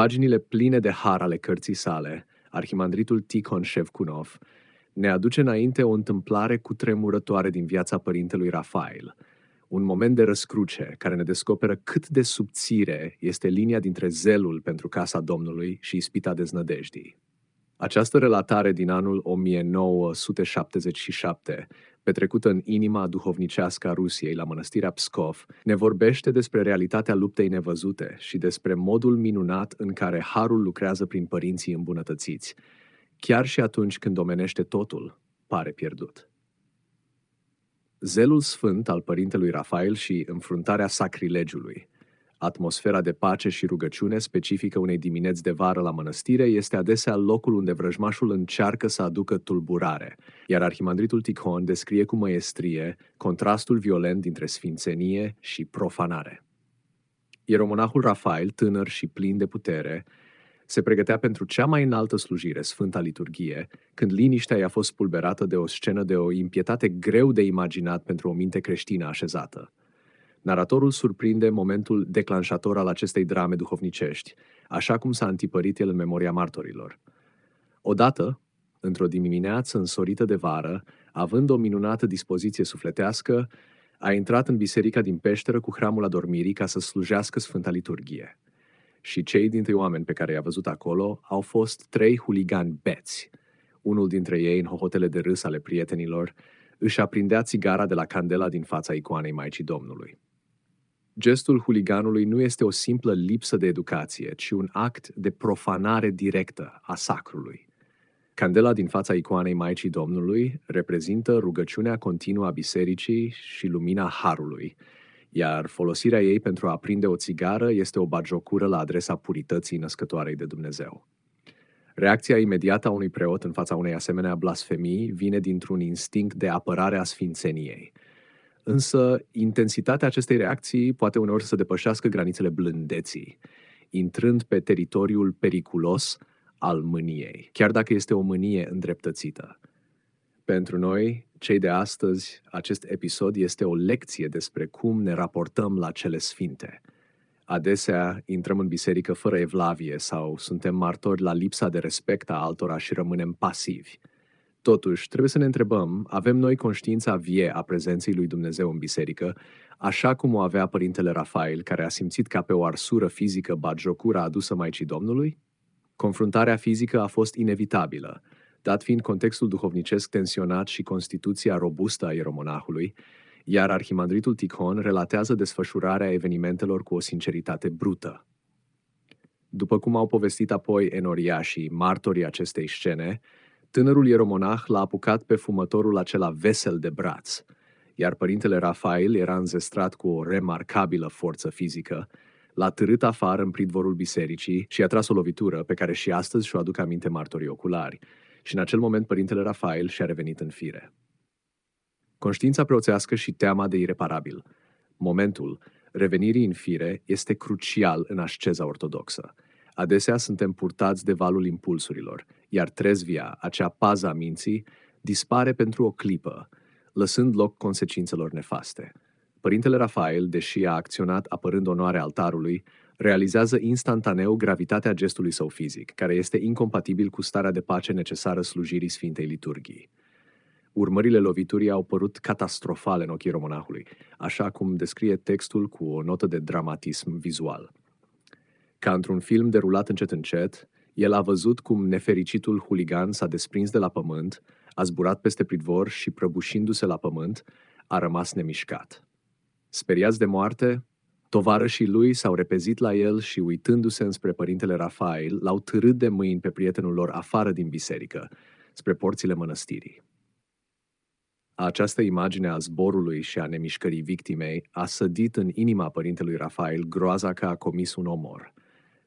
paginile pline de har ale cărții sale, arhimandritul Tikhon Shevkunov ne aduce înainte o întâmplare cu tremurătoare din viața părintelui Rafael, un moment de răscruce care ne descoperă cât de subțire este linia dintre zelul pentru casa Domnului și ispita deznădejdii. Această relatare din anul 1977, petrecută în inima duhovnicească a Rusiei la mănăstirea Pskov, ne vorbește despre realitatea luptei nevăzute și despre modul minunat în care harul lucrează prin părinții îmbunătățiți, chiar și atunci când omenește totul, pare pierdut. Zelul sfânt al părintelui Rafael și înfruntarea sacrilegiului. Atmosfera de pace și rugăciune specifică unei dimineți de vară la mănăstire este adesea locul unde vrăjmașul încearcă să aducă tulburare, iar arhimandritul Tikhon descrie cu măiestrie contrastul violent dintre sfințenie și profanare. Ieromonahul Rafael, tânăr și plin de putere, se pregătea pentru cea mai înaltă slujire, Sfânta Liturghie, când liniștea i-a fost pulberată de o scenă de o impietate greu de imaginat pentru o minte creștină așezată. Naratorul surprinde momentul declanșator al acestei drame duhovnicești, așa cum s-a antipărit el în memoria martorilor. Odată, într-o dimineață însorită de vară, având o minunată dispoziție sufletească, a intrat în biserica din peșteră cu hramul adormirii ca să slujească Sfânta Liturghie – și cei dintre oameni pe care i-a văzut acolo au fost trei huligani beți. Unul dintre ei, în hohotele de râs ale prietenilor, își aprindea țigara de la candela din fața icoanei Maicii Domnului. Gestul huliganului nu este o simplă lipsă de educație, ci un act de profanare directă a sacrului. Candela din fața icoanei Maicii Domnului reprezintă rugăciunea continuă a bisericii și lumina Harului, iar folosirea ei pentru a aprinde o țigară este o bagiocură la adresa purității născătoarei de Dumnezeu. Reacția imediată a unui preot în fața unei asemenea blasfemii vine dintr-un instinct de apărare a sfințeniei. Însă, intensitatea acestei reacții poate uneori să depășească granițele blândeții, intrând pe teritoriul periculos al mâniei, chiar dacă este o mânie îndreptățită. Pentru noi, cei de astăzi, acest episod este o lecție despre cum ne raportăm la cele sfinte. Adesea intrăm în biserică fără evlavie sau suntem martori la lipsa de respect a altora și rămânem pasivi. Totuși, trebuie să ne întrebăm, avem noi conștiința vie a prezenței lui Dumnezeu în biserică, așa cum o avea părintele Rafael, care a simțit ca pe o arsură fizică bagiocura adusă Maicii Domnului? Confruntarea fizică a fost inevitabilă, dat fiind contextul duhovnicesc tensionat și constituția robustă a ieromonahului, iar arhimandritul Tikhon relatează desfășurarea evenimentelor cu o sinceritate brută. După cum au povestit apoi Enoria și martorii acestei scene, tânărul ieromonah l-a apucat pe fumătorul acela vesel de braț, iar părintele Rafael era înzestrat cu o remarcabilă forță fizică, l-a târât afară în pridvorul bisericii și a tras o lovitură pe care și astăzi și-o aduc aminte martorii oculari, și în acel moment părintele Rafael și-a revenit în fire. Conștiința preoțească și teama de ireparabil. Momentul revenirii în fire este crucial în asceza ortodoxă. Adesea suntem purtați de valul impulsurilor, iar trezvia, acea pază a minții, dispare pentru o clipă, lăsând loc consecințelor nefaste. Părintele Rafael, deși a acționat apărând onoarea altarului, realizează instantaneu gravitatea gestului său fizic, care este incompatibil cu starea de pace necesară slujirii Sfintei Liturghii. Urmările loviturii au părut catastrofale în ochii romonahului, așa cum descrie textul cu o notă de dramatism vizual. Ca într-un film derulat încet încet, el a văzut cum nefericitul huligan s-a desprins de la pământ, a zburat peste pridvor și, prăbușindu-se la pământ, a rămas nemișcat. Speriați de moarte, Tovarășii lui s-au repezit la el și, uitându-se înspre părintele Rafael, l-au târât de mâini pe prietenul lor afară din biserică, spre porțile mănăstirii. Această imagine a zborului și a nemișcării victimei a sădit în inima părintelui Rafael groaza că a comis un omor.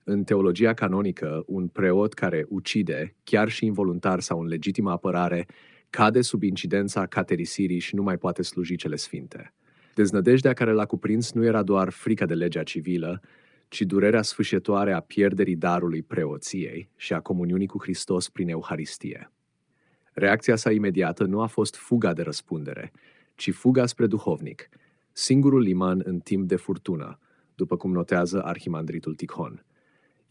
În teologia canonică, un preot care ucide, chiar și involuntar sau în legitimă apărare, cade sub incidența caterisirii și nu mai poate sluji cele sfinte. Deznădejdea care l-a cuprins nu era doar frica de legea civilă, ci durerea sfâșietoare a pierderii darului preoției și a comuniunii cu Hristos prin Euharistie. Reacția sa imediată nu a fost fuga de răspundere, ci fuga spre duhovnic, singurul liman în timp de furtună, după cum notează arhimandritul Tikhon.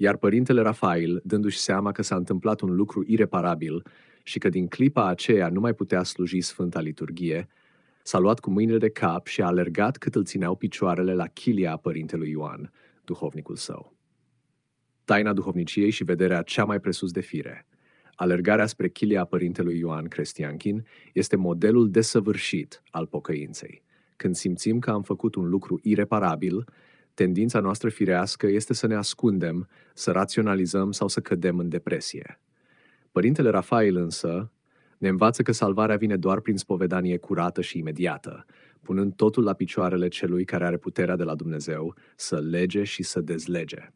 Iar părintele Rafael, dându-și seama că s-a întâmplat un lucru ireparabil și că din clipa aceea nu mai putea sluji Sfânta Liturghie, s-a luat cu mâinile de cap și a alergat cât îl țineau picioarele la chilia părintelui Ioan, duhovnicul său. Taina duhovniciei și vederea cea mai presus de fire. Alergarea spre chilia părintelui Ioan Crestianchin este modelul desăvârșit al pocăinței. Când simțim că am făcut un lucru ireparabil, tendința noastră firească este să ne ascundem, să raționalizăm sau să cădem în depresie. Părintele Rafael însă ne învață că salvarea vine doar prin spovedanie curată și imediată, punând totul la picioarele celui care are puterea de la Dumnezeu să lege și să dezlege.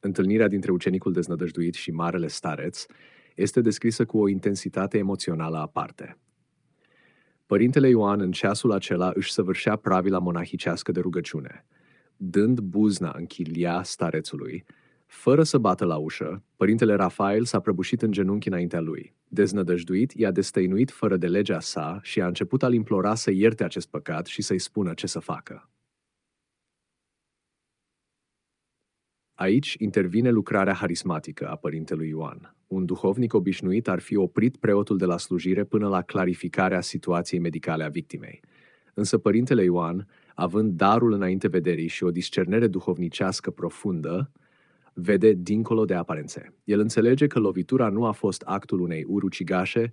Întâlnirea dintre ucenicul deznădăjduit și marele stareț este descrisă cu o intensitate emoțională aparte. Părintele Ioan în ceasul acela își săvârșea pravila monahicească de rugăciune. Dând buzna în chilia starețului, fără să bată la ușă, părintele Rafael s-a prăbușit în genunchi înaintea lui. Deznădăjduit, i-a destăinuit fără de legea sa și a început a-l implora să ierte acest păcat și să-i spună ce să facă. Aici intervine lucrarea harismatică a părintelui Ioan. Un duhovnic obișnuit ar fi oprit preotul de la slujire până la clarificarea situației medicale a victimei. Însă părintele Ioan, având darul înainte vederii și o discernere duhovnicească profundă, vede dincolo de aparențe. El înțelege că lovitura nu a fost actul unei urucigașe,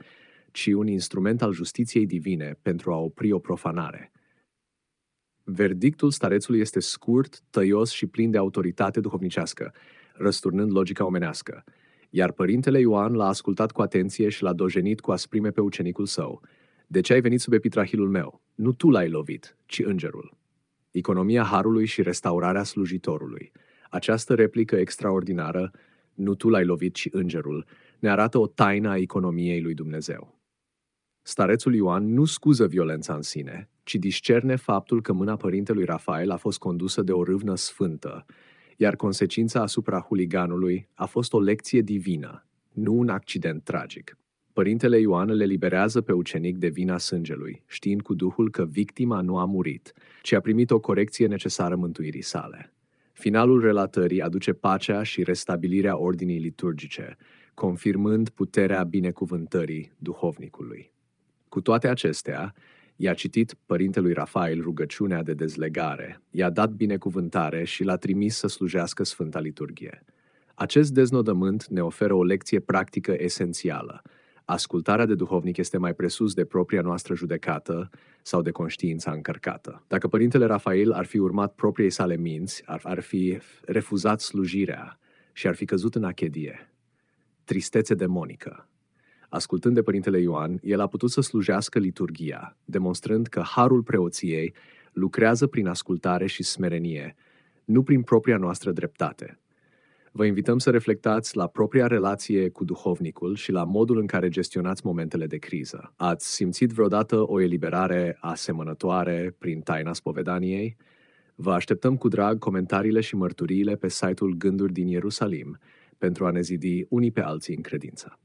ci un instrument al justiției divine pentru a opri o profanare. Verdictul starețului este scurt, tăios și plin de autoritate duhovnicească, răsturnând logica omenească. Iar părintele Ioan l-a ascultat cu atenție și l-a dojenit cu asprime pe ucenicul său. De ce ai venit sub epitrahilul meu? Nu tu l-ai lovit, ci îngerul. Economia harului și restaurarea slujitorului. Această replică extraordinară, nu tu l-ai lovit, ci îngerul, ne arată o taină a economiei lui Dumnezeu. Starețul Ioan nu scuză violența în sine, ci discerne faptul că mâna părintelui Rafael a fost condusă de o râvnă sfântă, iar consecința asupra huliganului a fost o lecție divină, nu un accident tragic. Părintele Ioan le liberează pe ucenic de vina sângelui, știind cu Duhul că victima nu a murit, ci a primit o corecție necesară mântuirii sale. Finalul relatării aduce pacea și restabilirea ordinii liturgice, confirmând puterea binecuvântării duhovnicului. Cu toate acestea, i-a citit părintelui Rafael rugăciunea de dezlegare, i-a dat binecuvântare și l-a trimis să slujească Sfânta Liturghie. Acest deznodământ ne oferă o lecție practică esențială. Ascultarea de duhovnic este mai presus de propria noastră judecată sau de conștiința încărcată. Dacă părintele Rafael ar fi urmat propriei sale minți, ar, ar fi refuzat slujirea și ar fi căzut în achedie. Tristețe demonică. Ascultând de Părintele Ioan, el a putut să slujească liturgia, demonstrând că harul preoției lucrează prin ascultare și smerenie, nu prin propria noastră dreptate. Vă invităm să reflectați la propria relație cu duhovnicul și la modul în care gestionați momentele de criză. Ați simțit vreodată o eliberare asemănătoare prin taina spovedaniei? Vă așteptăm cu drag comentariile și mărturiile pe site-ul Gânduri din Ierusalim pentru a ne zidi unii pe alții în credință.